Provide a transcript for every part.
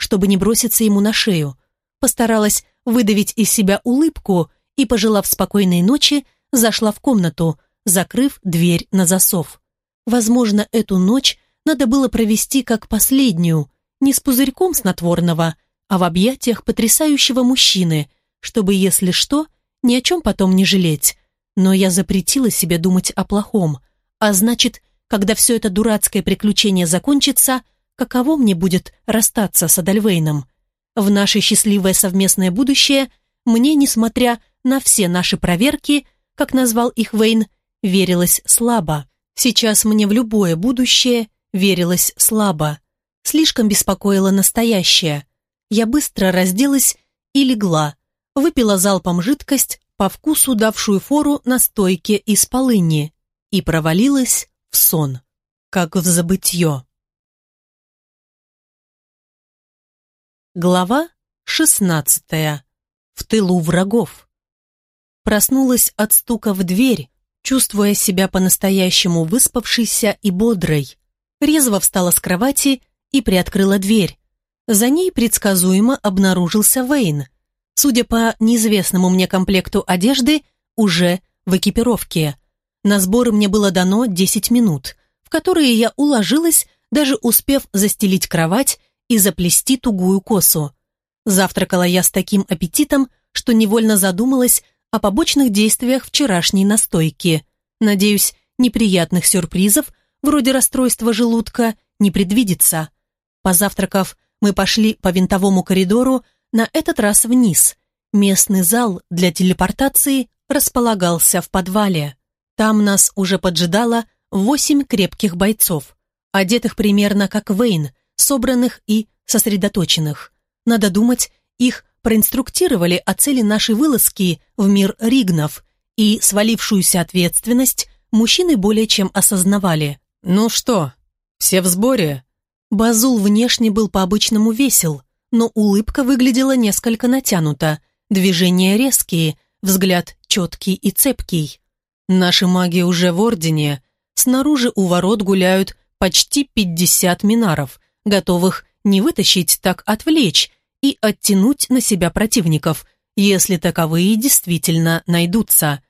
чтобы не броситься ему на шею. Постаралась выдавить из себя улыбку и, пожелав спокойной ночи, зашла в комнату, закрыв дверь на засов. Возможно, эту ночь надо было провести как последнюю, не с пузырьком снотворного, а в объятиях потрясающего мужчины, чтобы, если что, ни о чем потом не жалеть. Но я запретила себе думать о плохом, а значит, когда все это дурацкое приключение закончится, каково мне будет расстаться с Адальвейном? В наше счастливое совместное будущее мне, несмотря на все наши проверки, как назвал их Вейн, верилось слабо. Сейчас мне в любое будущее верилось слабо. Слишком беспокоило настоящее. Я быстро разделась и легла, выпила залпом жидкость, по вкусу давшую фору на стойке из полыни, и провалилась в сон, как в забытье. Глава шестнадцатая. В тылу врагов. Проснулась от стука в дверь, чувствуя себя по-настоящему выспавшейся и бодрой. Резво встала с кровати и приоткрыла дверь. За ней предсказуемо обнаружился Вейн. Судя по неизвестному мне комплекту одежды, уже в экипировке. На сборы мне было дано 10 минут, в которые я уложилась, даже успев застелить кровать и заплести тугую косу. Завтракала я с таким аппетитом, что невольно задумалась о побочных действиях вчерашней настойки. Надеюсь, неприятных сюрпризов, вроде расстройства желудка, не предвидится. Позавтракав, мы пошли по винтовому коридору, на этот раз вниз. Местный зал для телепортации располагался в подвале. Там нас уже поджидало восемь крепких бойцов, одетых примерно как Вейн, собранных и сосредоточенных. Надо думать, их проинструктировали о цели нашей вылазки в мир Ригнов, и свалившуюся ответственность мужчины более чем осознавали. «Ну что, все в сборе?» Базул внешне был по-обычному весел, но улыбка выглядела несколько натянута, движения резкие, взгляд четкий и цепкий. Наши маги уже в Ордене, снаружи у ворот гуляют почти пятьдесят минаров, готовых не вытащить, так отвлечь и оттянуть на себя противников, если таковые действительно найдутся.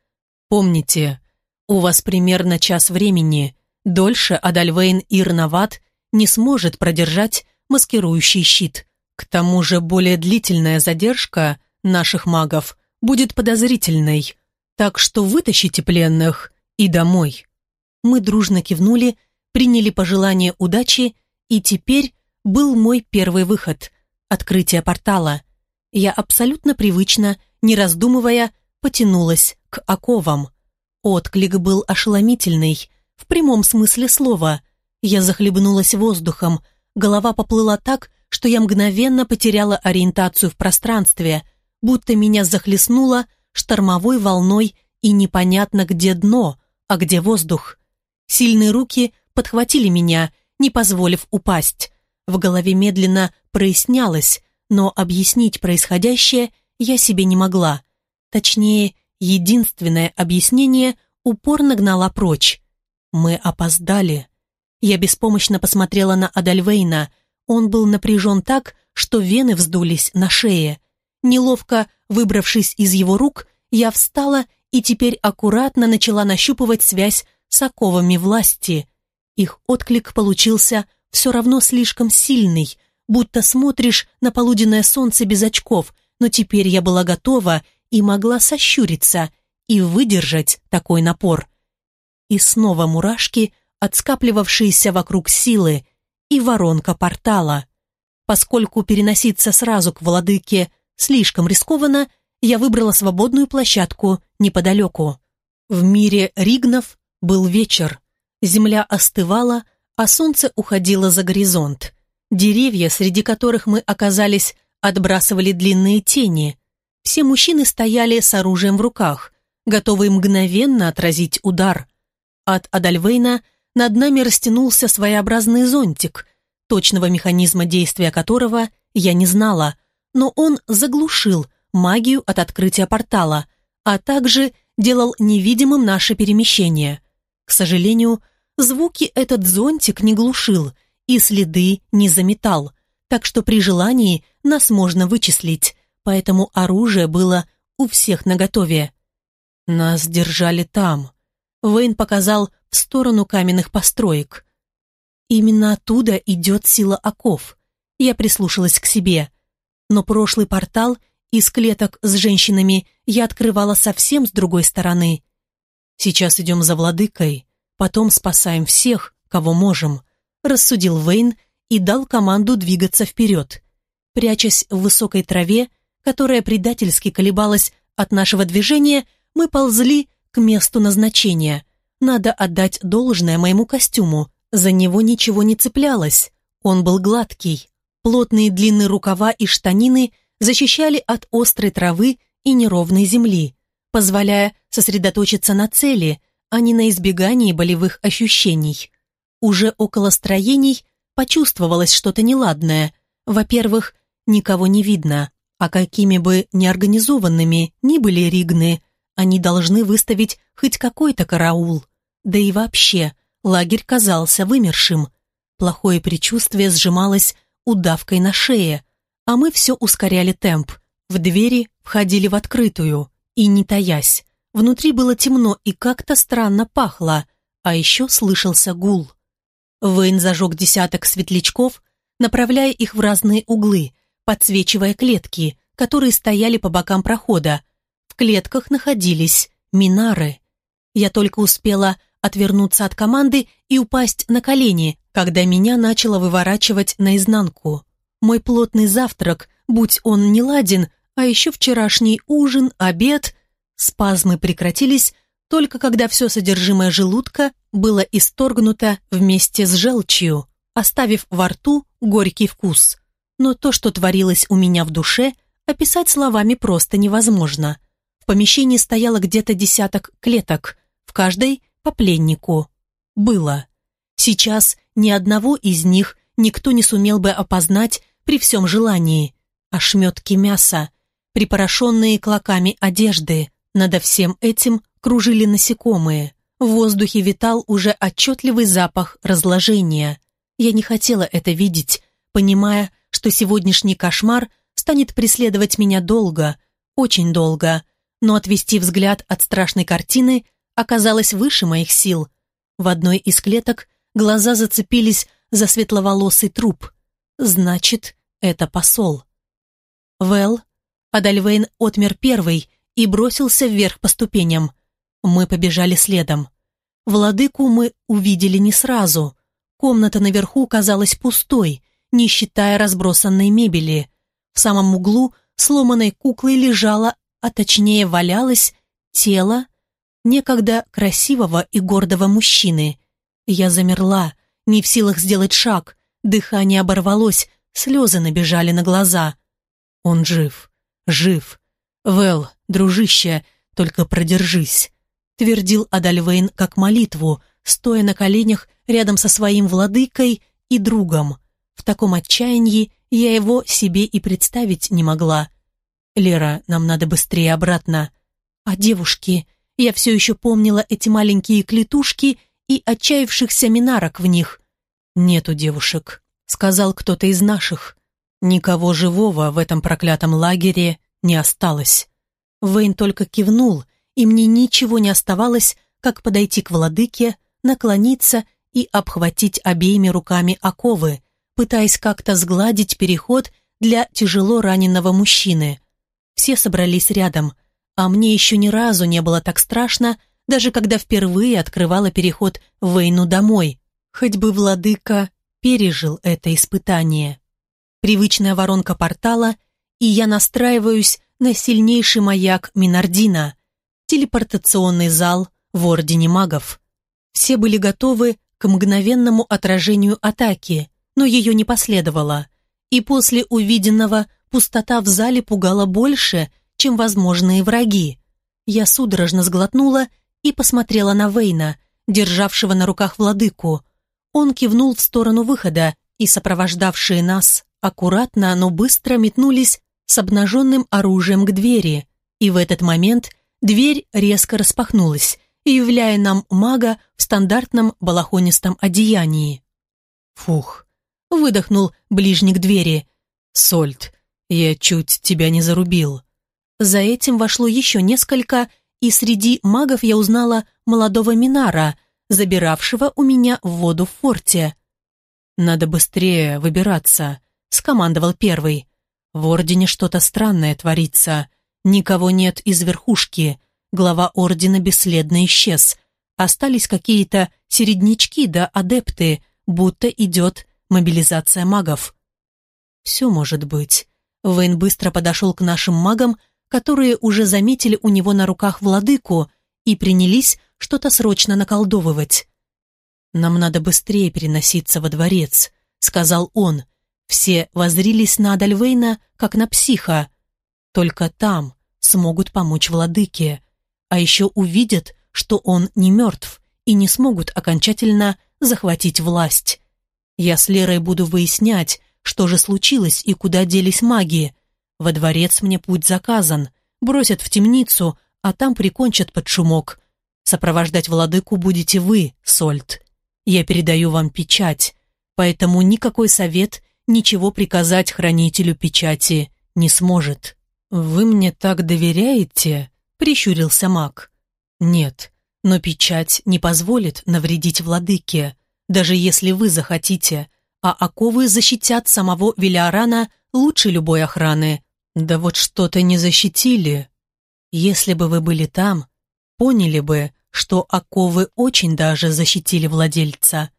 Помните, у вас примерно час времени, дольше Адальвейн Ирноват не сможет продержать маскирующий щит. К тому же более длительная задержка наших магов будет подозрительной, так что вытащите пленных и домой. Мы дружно кивнули, приняли пожелание удачи, и теперь был мой первый выход – открытие портала. Я абсолютно привычно, не раздумывая, потянулась к оковам. Отклик был ошеломительный, в прямом смысле слова. Я захлебнулась воздухом, голова поплыла так, что я мгновенно потеряла ориентацию в пространстве, будто меня захлестнуло штормовой волной и непонятно где дно, а где воздух. Сильные руки подхватили меня, не позволив упасть. В голове медленно прояснялось, но объяснить происходящее я себе не могла. Точнее, единственное объяснение упорно гнала прочь. Мы опоздали. Я беспомощно посмотрела на Адальвейна. Он был напряжен так, что вены вздулись на шее. Неловко выбравшись из его рук, я встала и теперь аккуратно начала нащупывать связь с оковами власти. Их отклик получился все равно слишком сильный, будто смотришь на полуденное солнце без очков, но теперь я была готова и могла сощуриться и выдержать такой напор. И снова мурашки, отскапливавшиеся вокруг силы, и воронка портала. Поскольку переноситься сразу к владыке слишком рискованно, я выбрала свободную площадку неподалеку. В мире Ригнов был вечер. Земля остывала, а солнце уходило за горизонт. Деревья, среди которых мы оказались, отбрасывали длинные тени. Все мужчины стояли с оружием в руках, готовые мгновенно отразить удар. От Адальвейна над нами растянулся своеобразный зонтик, точного механизма действия которого я не знала, но он заглушил магию от открытия портала, а также делал невидимым наше перемещение. К сожалению, Звуки этот зонтик не глушил и следы не заметал, так что при желании нас можно вычислить, поэтому оружие было у всех наготове. Нас держали там. Вейн показал в сторону каменных построек. Именно оттуда идет сила оков. Я прислушалась к себе. Но прошлый портал из клеток с женщинами я открывала совсем с другой стороны. Сейчас идем за владыкой, потом спасаем всех, кого можем, рассудил Вейн и дал команду двигаться вперед. Прячась в высокой траве, которая предательски колебалась от нашего движения, мы ползли к месту назначения. Надо отдать должное моему костюму. За него ничего не цеплялось. Он был гладкий. Плотные длинные рукава и штанины защищали от острой травы и неровной земли, позволяя сосредоточиться на цели, а не на избегании болевых ощущений. Уже около строений почувствовалось что-то неладное. Во-первых, никого не видно, а какими бы неорганизованными ни были ригны, они должны выставить хоть какой-то караул. Да и вообще, лагерь казался вымершим. Плохое предчувствие сжималось удавкой на шее, а мы все ускоряли темп. В двери входили в открытую, и не таясь. Внутри было темно и как-то странно пахло, а еще слышался гул. Вейн зажег десяток светлячков, направляя их в разные углы, подсвечивая клетки, которые стояли по бокам прохода. В клетках находились минары. Я только успела отвернуться от команды и упасть на колени, когда меня начало выворачивать наизнанку. Мой плотный завтрак, будь он не ладен, а еще вчерашний ужин, обед, спазмы прекратились только когда все содержимое желудка было исторгнуто вместе с желчью, оставив во рту горький вкус. Но то, что творилось у меня в душе, описать словами просто невозможно. В помещении стояло где-то десяток клеток, в каждой по пленнику. Было. Сейчас ни одного из них никто не сумел бы опознать при всем желании. Ошметки мяса, припорошенные клоками одежды. Надо всем этим кружили насекомые. В воздухе витал уже отчетливый запах разложения. Я не хотела это видеть, понимая, что сегодняшний кошмар станет преследовать меня долго, очень долго, но отвести взгляд от страшной картины оказалось выше моих сил. В одной из клеток глаза зацепились за светловолосый труп. Значит, это посол. Вэл, Адальвейн отмер первый и бросился вверх по ступеням. Мы побежали следом. Владыку мы увидели не сразу. Комната наверху казалась пустой, не считая разбросанной мебели. В самом углу сломанной куклой лежало, а точнее валялось, тело некогда красивого и гордого мужчины. Я замерла, не в силах сделать шаг, дыхание оборвалось, слезы набежали на глаза. Он жив, жив. Вэл, дружище, только продержись, твердил Адальвейн как молитву, стоя на коленях рядом со своим владыкой и другом. В таком отчаянии я его себе и представить не могла. «Лера, нам надо быстрее обратно». А девушки, я все еще помнила эти маленькие клетушки и отчаявшихся минарок в них. «Нету девушек», — сказал кто-то из наших. Никого живого в этом проклятом лагере не осталось. Вейн только кивнул, и мне ничего не оставалось, как подойти к владыке, наклониться и обхватить обеими руками оковы, пытаясь как-то сгладить переход для тяжело раненого мужчины. Все собрались рядом — а мне еще ни разу не было так страшно, даже когда впервые открывала переход в войну домой. Хоть бы владыка пережил это испытание. Привычная воронка портала, и я настраиваюсь на сильнейший маяк Минардина, телепортационный зал в Ордене магов. Все были готовы к мгновенному отражению атаки, но ее не последовало. И после увиденного пустота в зале пугала больше, чем возможные враги. Я судорожно сглотнула и посмотрела на Вейна, державшего на руках владыку. Он кивнул в сторону выхода, и сопровождавшие нас аккуратно, но быстро метнулись с обнаженным оружием к двери. И в этот момент дверь резко распахнулась, являя нам мага в стандартном балахонистом одеянии. Фух, выдохнул ближний к двери. «Сольт, я чуть тебя не зарубил». За этим вошло еще несколько, и среди магов я узнала молодого Минара, забиравшего у меня воду в форте. «Надо быстрее выбираться», — скомандовал первый. «В Ордене что-то странное творится. Никого нет из верхушки. Глава Ордена бесследно исчез. Остались какие-то середнячки да адепты, будто идет мобилизация магов». «Все может быть». Вейн быстро подошел к нашим магам, которые уже заметили у него на руках владыку и принялись что-то срочно наколдовывать. «Нам надо быстрее переноситься во дворец», — сказал он. Все возрились на Адальвейна, как на психа. Только там смогут помочь владыке. А еще увидят, что он не мертв, и не смогут окончательно захватить власть. Я с Лерой буду выяснять, что же случилось и куда делись маги. Во дворец мне путь заказан, бросят в темницу, а там прикончат под шумок. Сопровождать владыку будете вы, Сольт. Я передаю вам печать, поэтому никакой совет ничего приказать хранителю печати не сможет. Вы мне так доверяете? Прищурился маг. Нет, но печать не позволит навредить владыке, даже если вы захотите, а оковы защитят самого Велиарана лучше любой охраны. Да вот что-то не защитили. Если бы вы были там, поняли бы, что оковы очень даже защитили владельца.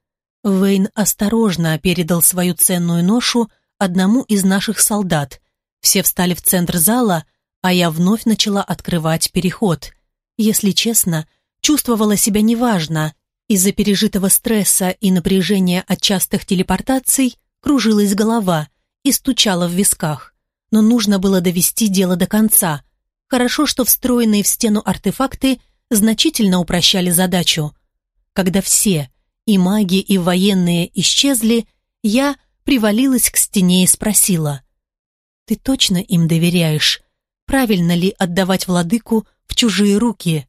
Вейн осторожно передал свою ценную ношу одному из наших солдат. Все встали в центр зала, а я вновь начала открывать переход. Если честно, чувствовала себя неважно. Из-за пережитого стресса и напряжения от частых телепортаций кружилась голова и стучала в висках. Но нужно было довести дело до конца. Хорошо, что встроенные в стену артефакты – значительно упрощали задачу. Когда все, и маги, и военные, исчезли, я привалилась к стене и спросила. «Ты точно им доверяешь? Правильно ли отдавать владыку в чужие руки?»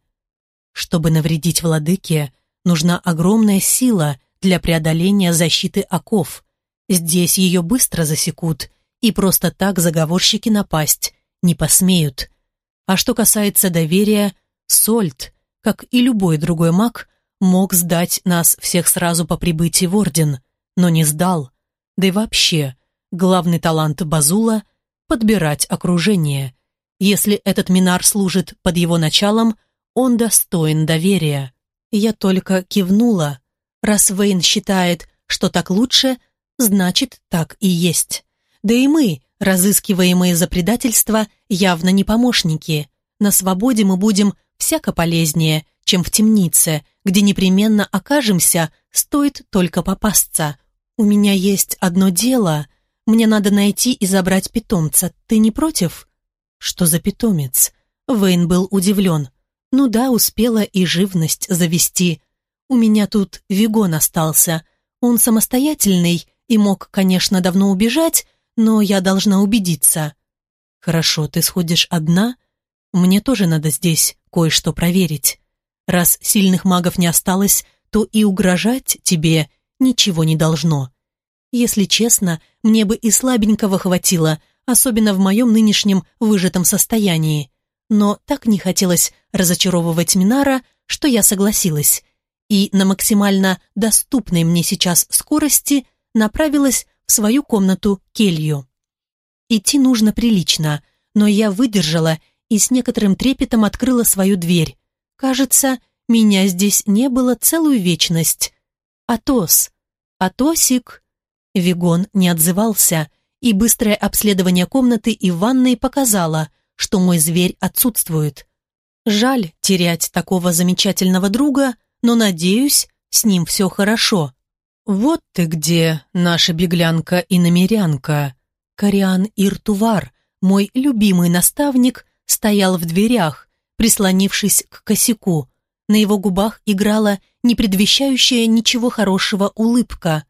Чтобы навредить владыке, нужна огромная сила для преодоления защиты оков. Здесь ее быстро засекут, и просто так заговорщики напасть не посмеют. А что касается доверия, Сольт, как и любой другой маг, мог сдать нас всех сразу по прибытии в Орден, но не сдал. Да и вообще, главный талант Базула — подбирать окружение. Если этот Минар служит под его началом, он достоин доверия. Я только кивнула. Раз Вейн считает, что так лучше, значит, так и есть. Да и мы, разыскиваемые за предательство, явно не помощники. На свободе мы будем всяко полезнее, чем в темнице, где непременно окажемся, стоит только попасться. У меня есть одно дело. Мне надо найти и забрать питомца. Ты не против? Что за питомец? Вейн был удивлен. Ну да, успела и живность завести. У меня тут Вигон остался. Он самостоятельный и мог, конечно, давно убежать, но я должна убедиться. Хорошо, ты сходишь одна? Мне тоже надо здесь кое-что проверить. Раз сильных магов не осталось, то и угрожать тебе ничего не должно. Если честно, мне бы и слабенького хватило, особенно в моем нынешнем выжатом состоянии. Но так не хотелось разочаровывать Минара, что я согласилась. И на максимально доступной мне сейчас скорости направилась в свою комнату келью. Идти нужно прилично, но я выдержала и с некоторым трепетом открыла свою дверь. Кажется, меня здесь не было целую вечность. Атос, Атосик. Вигон не отзывался, и быстрое обследование комнаты и ванной показало, что мой зверь отсутствует. Жаль терять такого замечательного друга, но, надеюсь, с ним все хорошо. Вот ты где, наша беглянка и намерянка. Кориан Иртувар, мой любимый наставник, стоял в дверях, прислонившись к косяку. На его губах играла не предвещающая ничего хорошего улыбка.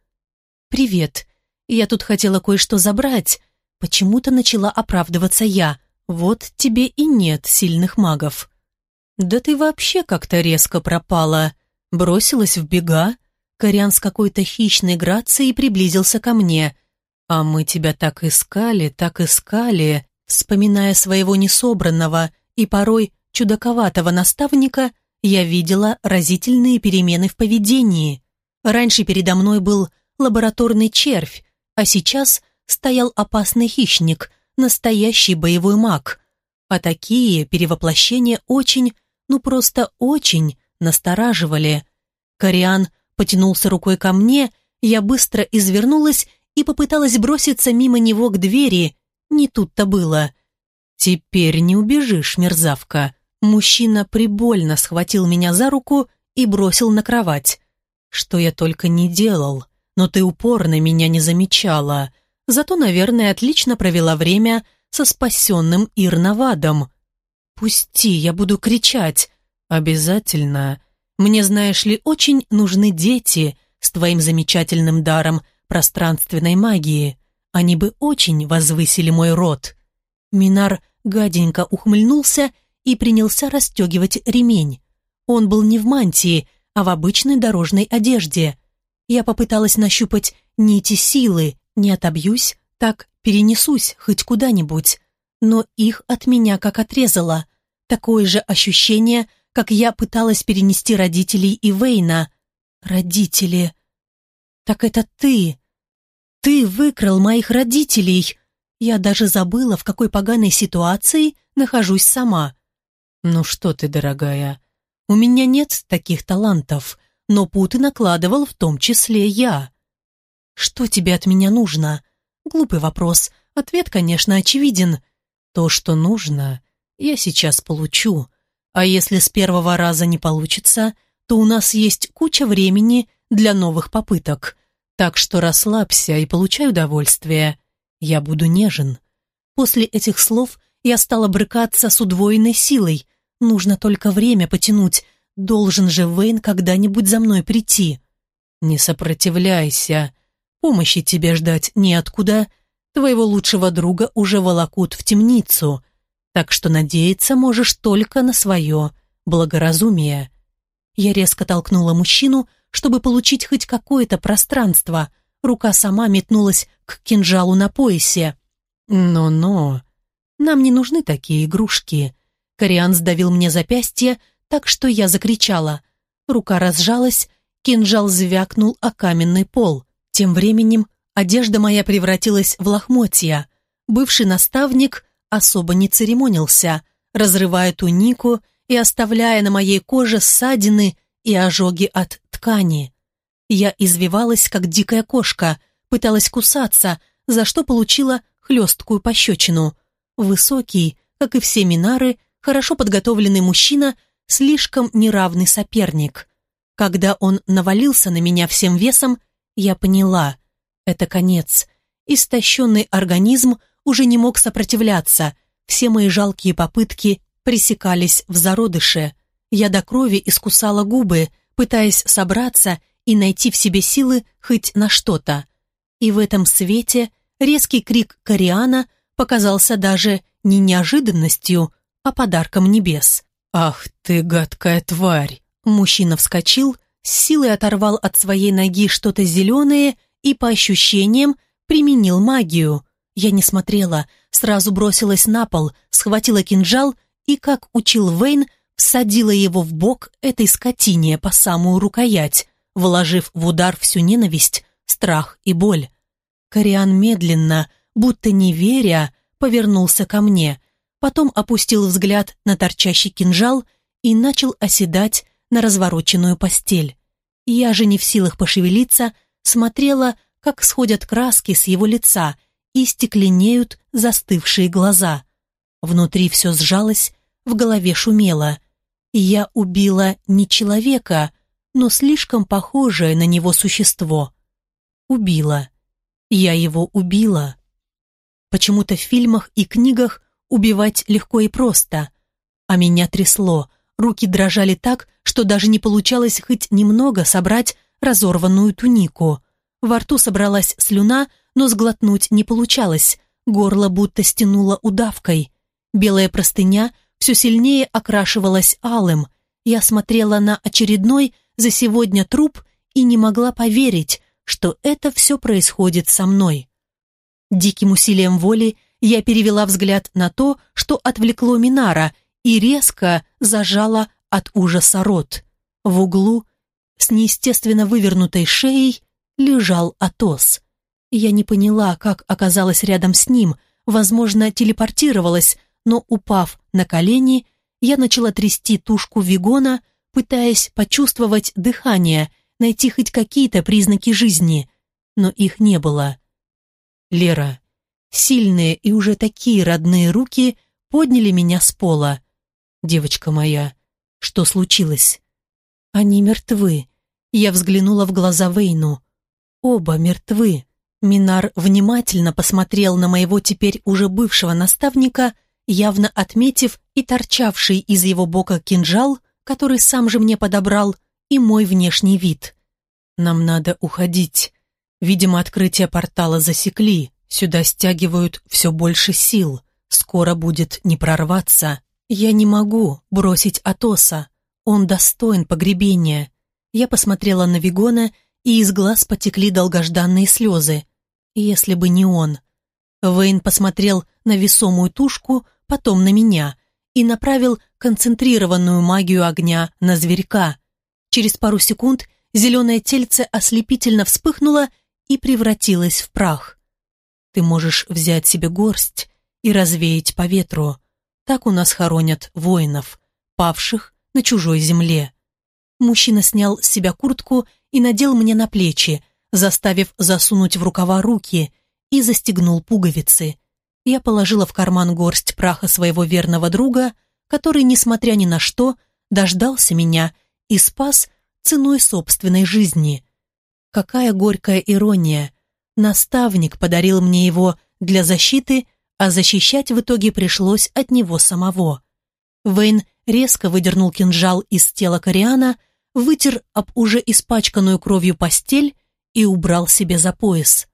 «Привет. Я тут хотела кое-что забрать. Почему-то начала оправдываться я. Вот тебе и нет сильных магов». «Да ты вообще как-то резко пропала. Бросилась в бега?» Кориан с какой-то хищной грацией приблизился ко мне. «А мы тебя так искали, так искали», вспоминая своего несобранного и порой чудаковатого наставника, я видела разительные перемены в поведении. Раньше передо мной был лабораторный червь, а сейчас стоял опасный хищник, настоящий боевой маг. А такие перевоплощения очень, ну просто очень настораживали. Кориан потянулся рукой ко мне, я быстро извернулась и попыталась броситься мимо него к двери. Не тут-то было. «Теперь не убежишь, мерзавка». Мужчина прибольно схватил меня за руку и бросил на кровать. «Что я только не делал, но ты упорно меня не замечала. Зато, наверное, отлично провела время со спасенным Ирновадом. Пусти, я буду кричать. Обязательно. Мне, знаешь ли, очень нужны дети с твоим замечательным даром пространственной магии. Они бы очень возвысили мой род. Минар гаденько ухмыльнулся и принялся расстегивать ремень. Он был не в мантии, а в обычной дорожной одежде. Я попыталась нащупать нити силы, не отобьюсь, так перенесусь хоть куда-нибудь. Но их от меня как отрезало. Такое же ощущение, как я пыталась перенести родителей и Вейна. Родители. Так это ты. Ты выкрал моих родителей. Я даже забыла, в какой поганой ситуации нахожусь сама. Ну что ты, дорогая, у меня нет таких талантов, но путы накладывал в том числе я. Что тебе от меня нужно? Глупый вопрос. Ответ, конечно, очевиден. То, что нужно, я сейчас получу. А если с первого раза не получится, то у нас есть куча времени для новых попыток. Так что расслабься и получай удовольствие. Я буду нежен. После этих слов я стала брыкаться с удвоенной силой. Нужно только время потянуть. Должен же Вейн когда-нибудь за мной прийти. Не сопротивляйся. Помощи тебе ждать неоткуда. Твоего лучшего друга уже волокут в темницу так что надеяться можешь только на свое благоразумие. Я резко толкнула мужчину, чтобы получить хоть какое-то пространство. Рука сама метнулась к кинжалу на поясе. «Но-но, нам не нужны такие игрушки». Кориан сдавил мне запястье, так что я закричала. Рука разжалась, кинжал звякнул о каменный пол. Тем временем одежда моя превратилась в лохмотья. Бывший наставник особо не церемонился, разрывая тунику и оставляя на моей коже ссадины и ожоги от ткани. Я извивалась, как дикая кошка, пыталась кусаться, за что получила хлесткую пощечину. Высокий, как и все минары, хорошо подготовленный мужчина, слишком неравный соперник. Когда он навалился на меня всем весом, я поняла — это конец. Истощенный организм — уже не мог сопротивляться. Все мои жалкие попытки пресекались в зародыше. Я до крови искусала губы, пытаясь собраться и найти в себе силы хоть на что-то. И в этом свете резкий крик Кориана показался даже не неожиданностью, а подарком небес. «Ах ты, гадкая тварь!» Мужчина вскочил, с силой оторвал от своей ноги что-то зеленое и, по ощущениям, применил магию. Я не смотрела, сразу бросилась на пол, схватила кинжал и, как учил Вейн, всадила его в бок этой скотине по самую рукоять, вложив в удар всю ненависть, страх и боль. Кориан медленно, будто не веря, повернулся ко мне, потом опустил взгляд на торчащий кинжал и начал оседать на развороченную постель. Я же не в силах пошевелиться, смотрела, как сходят краски с его лица — и стекленеют застывшие глаза. Внутри все сжалось, в голове шумело. Я убила не человека, но слишком похожее на него существо. Убила. Я его убила. Почему-то в фильмах и книгах убивать легко и просто. А меня трясло, руки дрожали так, что даже не получалось хоть немного собрать разорванную тунику. Во рту собралась слюна, но сглотнуть не получалось, горло будто стянуло удавкой. Белая простыня все сильнее окрашивалась алым. Я смотрела на очередной за сегодня труп и не могла поверить, что это все происходит со мной. Диким усилием воли я перевела взгляд на то, что отвлекло Минара, и резко зажала от ужаса рот. В углу с неестественно вывернутой шеей лежал Атос. Я не поняла, как оказалась рядом с ним, возможно, телепортировалась, но, упав на колени, я начала трясти тушку Вигона, пытаясь почувствовать дыхание, найти хоть какие-то признаки жизни, но их не было. Лера, сильные и уже такие родные руки подняли меня с пола. Девочка моя, что случилось? Они мертвы. Я взглянула в глаза Вейну. Оба мертвы. Минар внимательно посмотрел на моего теперь уже бывшего наставника, явно отметив и торчавший из его бока кинжал, который сам же мне подобрал, и мой внешний вид. «Нам надо уходить. Видимо, открытие портала засекли. Сюда стягивают все больше сил. Скоро будет не прорваться. Я не могу бросить Атоса. Он достоин погребения». Я посмотрела на Вигона, и из глаз потекли долгожданные слезы если бы не он. Вейн посмотрел на весомую тушку, потом на меня и направил концентрированную магию огня на зверька. Через пару секунд зеленое тельце ослепительно вспыхнуло и превратилось в прах. Ты можешь взять себе горсть и развеять по ветру. Так у нас хоронят воинов, павших на чужой земле. Мужчина снял с себя куртку и надел мне на плечи, заставив засунуть в рукава руки, и застегнул пуговицы. Я положила в карман горсть праха своего верного друга, который, несмотря ни на что, дождался меня и спас ценой собственной жизни. Какая горькая ирония. Наставник подарил мне его для защиты, а защищать в итоге пришлось от него самого. Вейн резко выдернул кинжал из тела Кориана, вытер об уже испачканную кровью постель и убрал себе за пояс.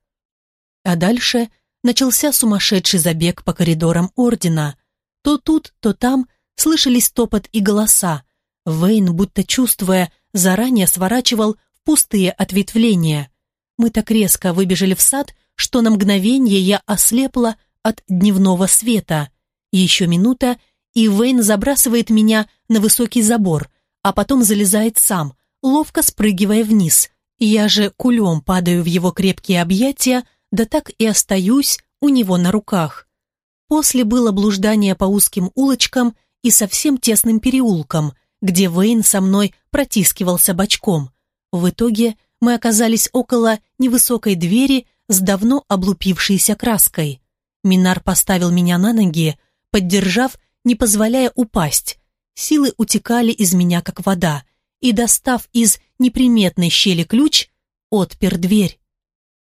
А дальше начался сумасшедший забег по коридорам Ордена. То тут, то там слышались топот и голоса. Вейн, будто чувствуя, заранее сворачивал в пустые ответвления. Мы так резко выбежали в сад, что на мгновение я ослепла от дневного света. Еще минута, и Вейн забрасывает меня на высокий забор, а потом залезает сам, ловко спрыгивая вниз – я же кулем падаю в его крепкие объятия, да так и остаюсь у него на руках. После было блуждание по узким улочкам и совсем тесным переулкам, где Вейн со мной протискивался бочком. В итоге мы оказались около невысокой двери с давно облупившейся краской. Минар поставил меня на ноги, поддержав, не позволяя упасть. Силы утекали из меня, как вода, и, достав из неприметной щели ключ, отпер дверь.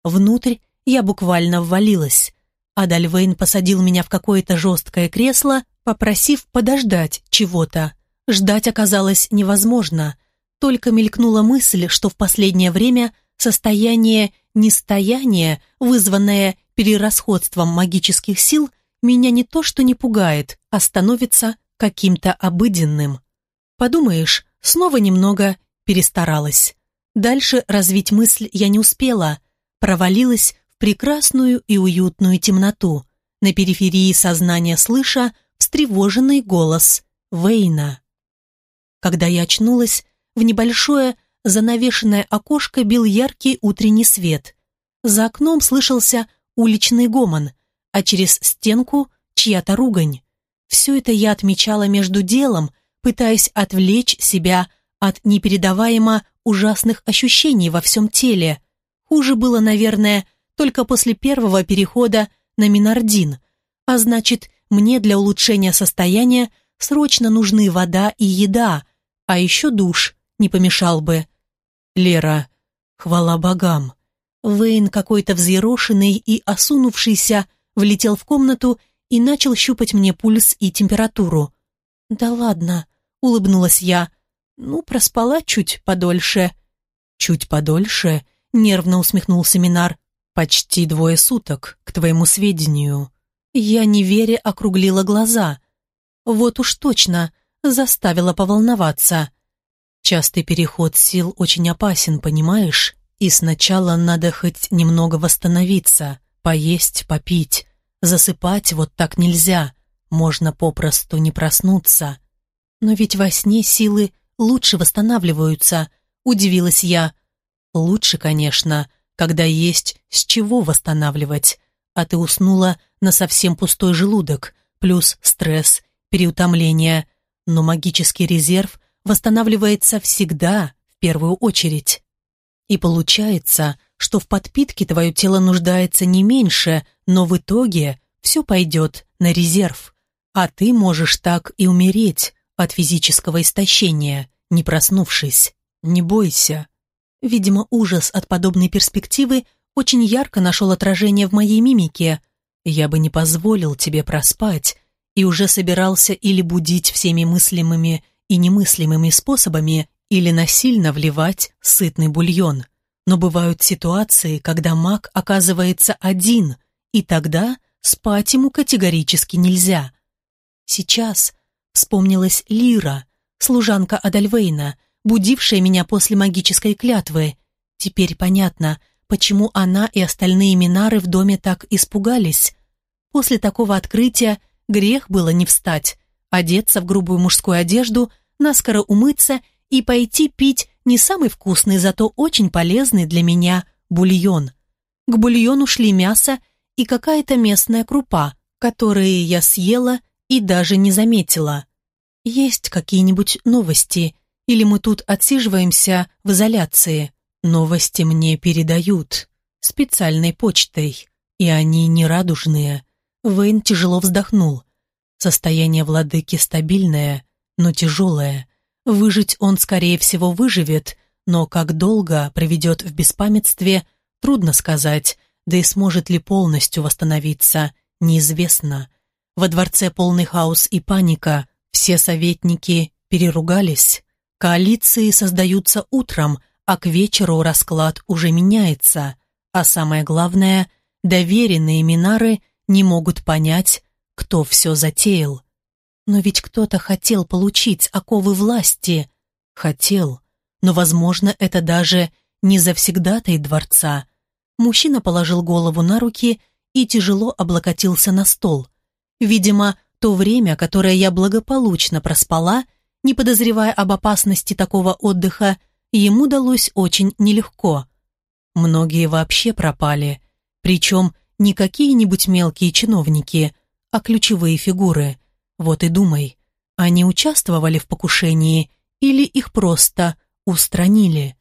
Внутрь я буквально ввалилась. Адальвейн посадил меня в какое-то жесткое кресло, попросив подождать чего-то. Ждать оказалось невозможно. Только мелькнула мысль, что в последнее время состояние нестояния, вызванное перерасходством магических сил, меня не то что не пугает, а становится каким-то обыденным. Подумаешь, снова немного перестаралась. Дальше развить мысль я не успела, провалилась в прекрасную и уютную темноту, на периферии сознания слыша встревоженный голос Вейна. Когда я очнулась, в небольшое занавешенное окошко бил яркий утренний свет. За окном слышался уличный гомон, а через стенку чья-то ругань. Все это я отмечала между делом, пытаясь отвлечь себя от непередаваемо ужасных ощущений во всем теле. Хуже было, наверное, только после первого перехода на Минардин, а значит, мне для улучшения состояния срочно нужны вода и еда, а еще душ не помешал бы. Лера, хвала богам. Вейн, какой-то взъерошенный и осунувшийся, влетел в комнату и начал щупать мне пульс и температуру. «Да ладно», — улыбнулась я, — ну, проспала чуть подольше. Чуть подольше, нервно усмехнулся Минар. Почти двое суток, к твоему сведению. Я неверя округлила глаза. Вот уж точно, заставила поволноваться. Частый переход сил очень опасен, понимаешь? И сначала надо хоть немного восстановиться, поесть, попить. Засыпать вот так нельзя, можно попросту не проснуться. Но ведь во сне силы лучше восстанавливаются, удивилась я. Лучше, конечно, когда есть с чего восстанавливать. А ты уснула на совсем пустой желудок, плюс стресс, переутомление. Но магический резерв восстанавливается всегда, в первую очередь. И получается, что в подпитке твое тело нуждается не меньше, но в итоге все пойдет на резерв. А ты можешь так и умереть от физического истощения, не проснувшись. Не бойся. Видимо, ужас от подобной перспективы очень ярко нашел отражение в моей мимике. Я бы не позволил тебе проспать и уже собирался или будить всеми мыслимыми и немыслимыми способами, или насильно вливать сытный бульон. Но бывают ситуации, когда маг оказывается один, и тогда спать ему категорически нельзя. Сейчас вспомнилась Лира, служанка Адальвейна, будившая меня после магической клятвы. Теперь понятно, почему она и остальные Минары в доме так испугались. После такого открытия грех было не встать, одеться в грубую мужскую одежду, наскоро умыться и пойти пить не самый вкусный, зато очень полезный для меня бульон. К бульону шли мясо и какая-то местная крупа, которые я съела и даже не заметила. Есть какие-нибудь новости, или мы тут отсиживаемся в изоляции? Новости мне передают специальной почтой, и они нерадужные. Вейн тяжело вздохнул. Состояние владыки стабильное, но тяжелое. Выжить он, скорее всего, выживет, но как долго проведет в беспамятстве, трудно сказать, да и сможет ли полностью восстановиться, неизвестно. Во дворце полный хаос и паника, все советники переругались. Коалиции создаются утром, а к вечеру расклад уже меняется. А самое главное, доверенные Минары не могут понять, кто все затеял. Но ведь кто-то хотел получить оковы власти. Хотел. Но, возможно, это даже не завсегдатай дворца. Мужчина положил голову на руки и тяжело облокотился на стол. Видимо, то время, которое я благополучно проспала, не подозревая об опасности такого отдыха, ему далось очень нелегко. Многие вообще пропали, причем не какие-нибудь мелкие чиновники, а ключевые фигуры. Вот и думай, они участвовали в покушении или их просто устранили?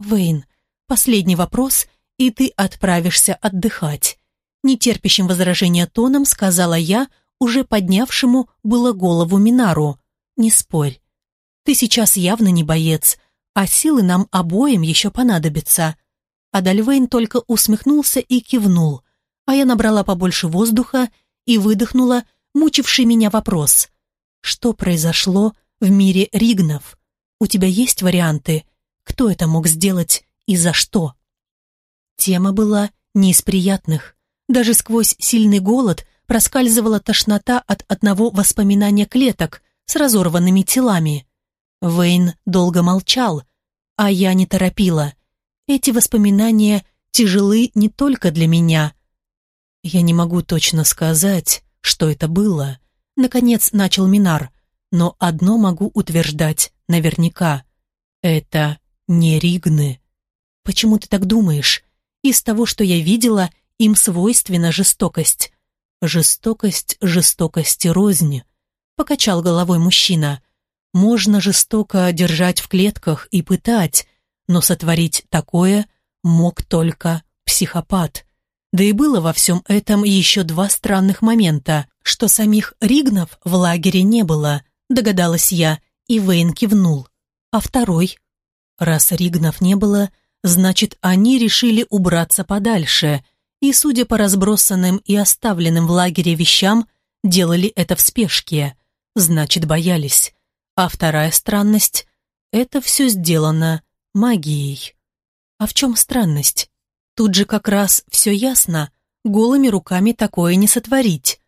Вейн, последний вопрос, и ты отправишься отдыхать. Нетерпящим возражения тоном сказала я, уже поднявшему было голову Минару. Не спорь. Ты сейчас явно не боец, а силы нам обоим еще понадобятся. Адальвейн только усмехнулся и кивнул, а я набрала побольше воздуха и выдохнула мучивший меня вопрос. Что произошло в мире Ригнов? У тебя есть варианты? Кто это мог сделать и за что? Тема была не из приятных. Даже сквозь сильный голод проскальзывала тошнота от одного воспоминания клеток с разорванными телами. Вейн долго молчал, а я не торопила. Эти воспоминания тяжелы не только для меня. Я не могу точно сказать, что это было. Наконец начал Минар, но одно могу утверждать наверняка. Это не Ригны. Почему ты так думаешь? Из того, что я видела, им свойственна жестокость. Жестокость, жестокость и рознь. Покачал головой мужчина. Можно жестоко держать в клетках и пытать, но сотворить такое мог только психопат. Да и было во всем этом еще два странных момента, что самих Ригнов в лагере не было, догадалась я, и Вейн кивнул. А второй? Раз Ригнов не было, значит, они решили убраться подальше, и, судя по разбросанным и оставленным в лагере вещам, делали это в спешке, значит, боялись. А вторая странность — это все сделано магией. А в чем странность? Тут же как раз все ясно, голыми руками такое не сотворить.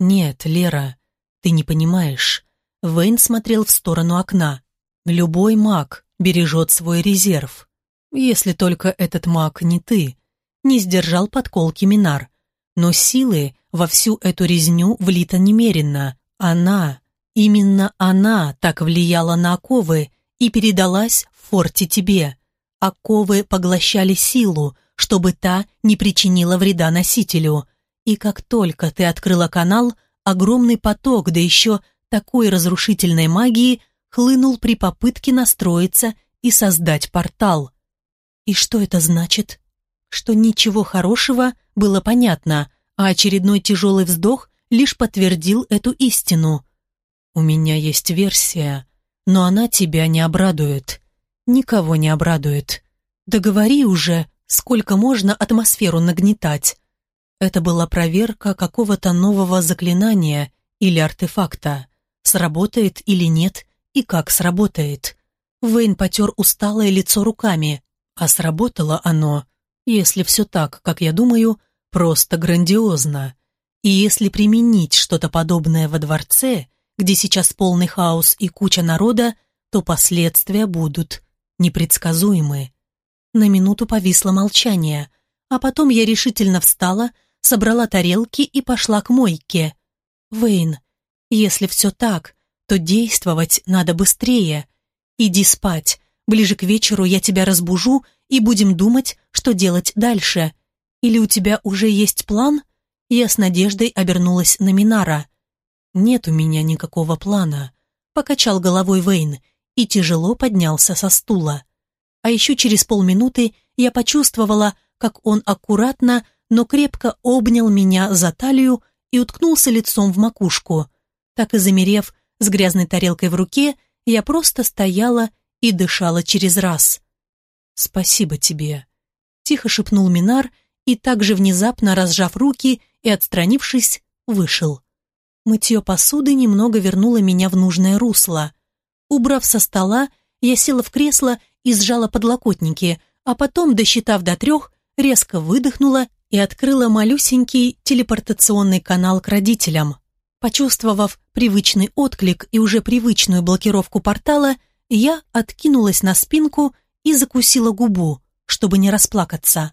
Нет, Лера, ты не понимаешь. Вейн смотрел в сторону окна. Любой маг бережет свой резерв. Если только этот маг не ты. Не сдержал подколки Минар. Но силы во всю эту резню влито немеренно. Она, именно она так влияла на оковы и передалась в форте тебе. Оковы поглощали силу, чтобы та не причинила вреда носителю. И как только ты открыла канал, огромный поток, да еще такой разрушительной магии, хлынул при попытке настроиться и создать портал. И что это значит? Что ничего хорошего было понятно, а очередной тяжелый вздох лишь подтвердил эту истину. «У меня есть версия, но она тебя не обрадует. Никого не обрадует. Договори уже, сколько можно атмосферу нагнетать. Это была проверка какого-то нового заклинания или артефакта. Сработает или нет, и как сработает. Вейн потер усталое лицо руками, а сработало оно, если все так, как я думаю, просто грандиозно. И если применить что-то подобное во дворце, где сейчас полный хаос и куча народа, то последствия будут непредсказуемы. На минуту повисло молчание, а потом я решительно встала, собрала тарелки и пошла к мойке. «Вейн, если все так, то действовать надо быстрее. Иди спать, ближе к вечеру я тебя разбужу и будем думать, что делать дальше. Или у тебя уже есть план?» Я с надеждой обернулась на Минара. «Нет у меня никакого плана», — покачал головой Вейн и тяжело поднялся со стула. А еще через полминуты я почувствовала, как он аккуратно, но крепко обнял меня за талию и уткнулся лицом в макушку. Так и замерев с грязной тарелкой в руке, я просто стояла и дышала через раз. «Спасибо тебе», — тихо шепнул Минар и также внезапно, разжав руки и отстранившись, вышел. Мытье посуды немного вернуло меня в нужное русло. Убрав со стола, я села в кресло и сжала подлокотники, а потом, досчитав до трех, резко выдохнула и открыла малюсенький телепортационный канал к родителям. Почувствовав привычный отклик и уже привычную блокировку портала, я откинулась на спинку и закусила губу, чтобы не расплакаться.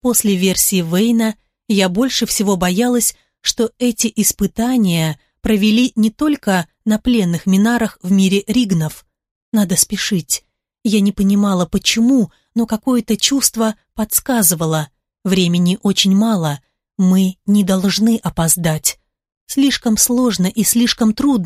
После версии Вейна я больше всего боялась, что эти испытания провели не только на пленных минарах в мире ригнов. Надо спешить. Я не понимала, почему, но какое-то чувство подсказывало. Времени очень мало, мы не должны опоздать. Слишком сложно и слишком трудно